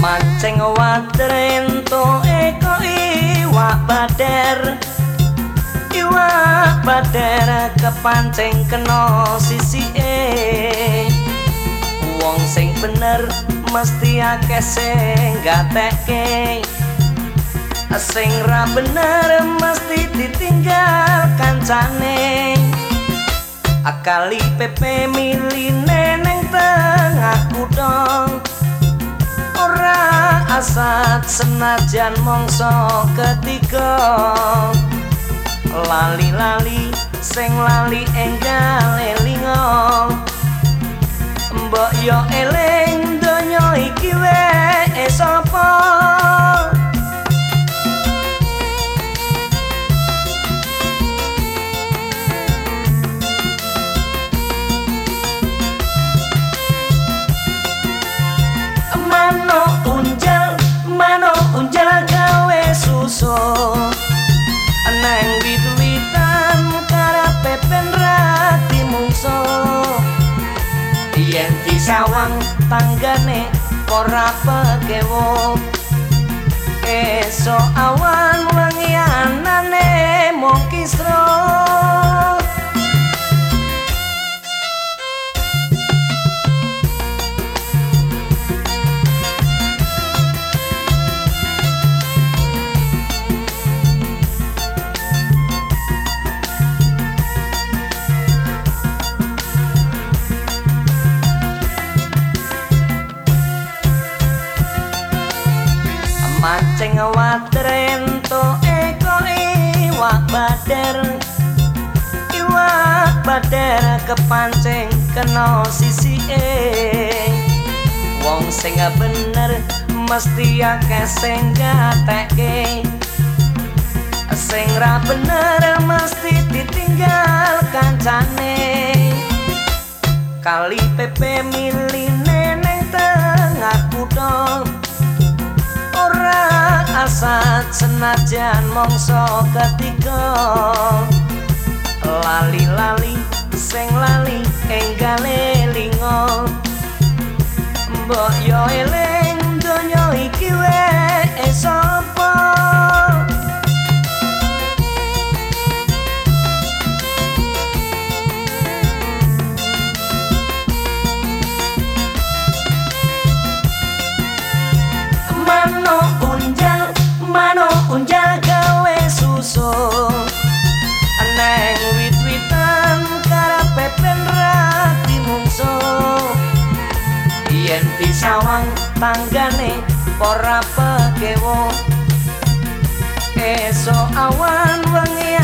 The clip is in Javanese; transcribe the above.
mancing watrento eko iwak bader. Iwak bader kepancing kena sisi wong sing bener mesti akeh sing gatekke sing ra bener mesti ditinggal kancane. Akali pepe miline neng tengah kudong ora asat senajan mongso ketiga. Lali-lali sing lali enggal elingo mbok yo eling yen disawang tanggane ora pekewo. Esok awan mancing watrento eko iwak bader. Iwak bader kepancing kena sisi wong sing bener mesti akeh sing gatekke sing ra bener mesti ditinggal kancane. Kali pepe miline senajan mongso ketiga. Lali-lali sing lali enggale lingo. Mbok tanggane ora pekewo esok awan wengi